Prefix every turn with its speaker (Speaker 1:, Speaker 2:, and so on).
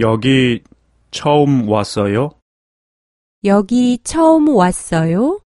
Speaker 1: 여기 처음 왔어요?
Speaker 2: 여기 처음 왔어요?